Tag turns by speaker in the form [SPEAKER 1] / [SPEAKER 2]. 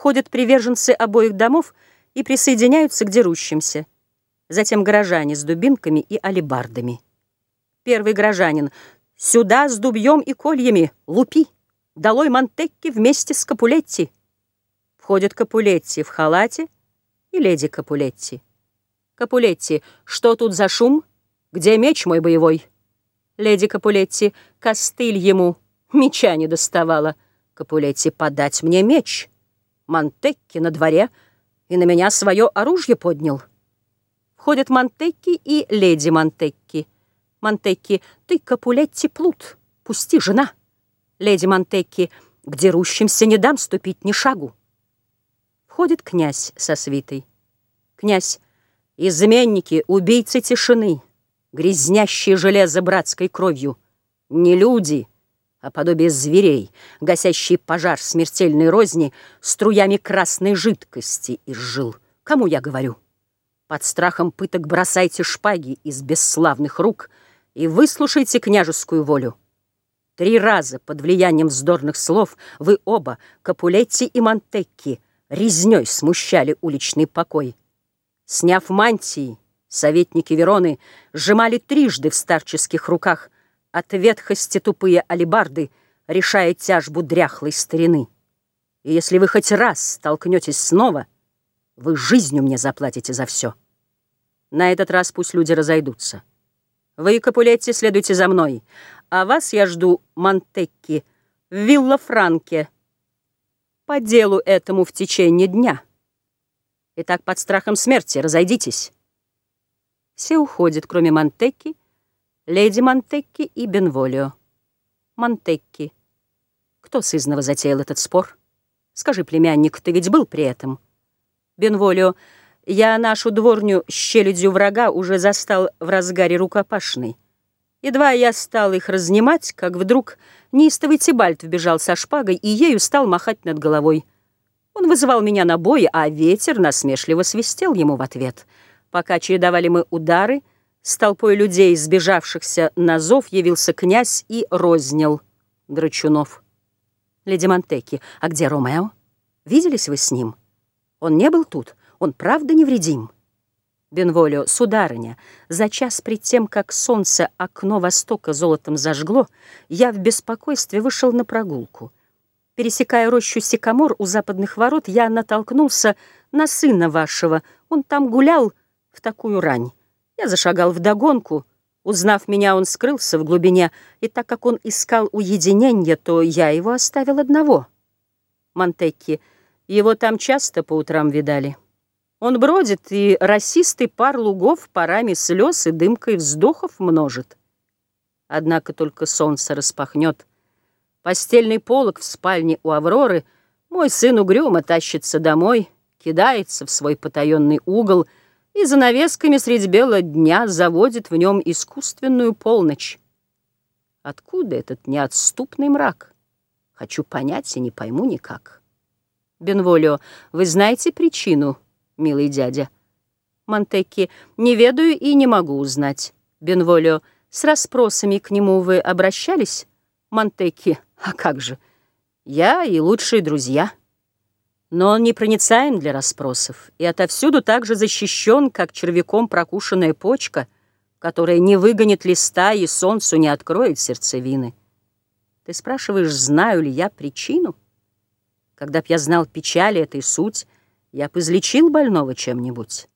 [SPEAKER 1] Входят приверженцы обоих домов и присоединяются к дерущимся. Затем горожане с дубинками и алебардами. Первый горожанин. «Сюда с дубьем и кольями! Лупи! Долой Монтекки вместе с Капулетти!» Входит Капулетти в халате и леди Капулетти. Капулетти. «Что тут за шум? Где меч мой боевой?» Леди Капулетти. «Костыль ему! Меча не доставала!» Капулетти. «Подать мне меч!» Монтекки на дворе и на меня свое оружие поднял. Входят Монтекки и леди Монтекки. Монтекки, ты, Капулетти, плут, пусти, жена. Леди Монтекки, к дерущимся не дам ступить ни шагу. Входит князь со свитой. Князь, изменники, убийцы тишины, грязнящие железо братской кровью, не люди, а подобие зверей, гасящие пожар смертельной розни струями красной жидкости изжил. Кому я говорю? Под страхом пыток бросайте шпаги из бесславных рук — и выслушайте княжескую волю. Три раза под влиянием вздорных слов вы оба, Капулетти и Монтекки, резней смущали уличный покой. Сняв мантии, советники Вероны сжимали трижды в старческих руках от ветхости тупые алибарды, решая тяжбу дряхлой старины. И если вы хоть раз столкнетесь снова, вы жизнью мне заплатите за все. На этот раз пусть люди разойдутся. Вы, Капулетти, следуйте за мной, а вас я жду, Монтекки, в Вилла-Франке, по делу этому в течение дня. Итак, под страхом смерти разойдитесь. Все уходят, кроме Монтекки, леди Монтекки и Бенволио. Монтекки. Кто сызново затеял этот спор? Скажи, племянник, ты ведь был при этом? Бенволио. Я нашу дворню с челядью врага уже застал в разгаре рукопашной. Едва я стал их разнимать, как вдруг неистовый Тибальт вбежал со шпагой и ею стал махать над головой. Он вызывал меня на бой, а ветер насмешливо свистел ему в ответ. Пока чередовали мы удары, с толпой людей, сбежавшихся на зов, явился князь и рознял Драчунов. Леди Монтеки, а где Ромео? Виделись вы с ним? Он не был тут? Он правда невредим? Бенволио, сударыня, за час пред тем, как солнце окно востока золотом зажгло, я в беспокойстве вышел на прогулку. Пересекая рощу сикомор у западных ворот, я натолкнулся на сына вашего. Он там гулял в такую рань. Я зашагал вдогонку. Узнав меня, он скрылся в глубине, и так как он искал уединения, то я его оставил одного. Монтекки, его там часто по утрам видали. Он бродит, и росистый пар лугов парами слез и дымкой вздохов множит. Однако только солнце распахнет. Постельный полог в спальне у Авроры Мой сын угрюмо тащится домой, Кидается в свой потаенный угол И занавесками средь бела дня Заводит в нем искусственную полночь. Откуда этот неотступный мрак? Хочу понять и не пойму никак. Бенволио, вы знаете причину — милый дядя. Монтекки, не ведаю и не могу узнать. Бенволио, с расспросами к нему вы обращались? Монтекки, а как же? Я и лучшие друзья. Но он непроницаем для расспросов и отовсюду так же защищен, как червяком прокушенная почка, которая не выгонит листа и солнцу не откроет сердцевины. Ты спрашиваешь, знаю ли я причину? Когда б я знал печали этой суть, я бы излечил больного чем-нибудь.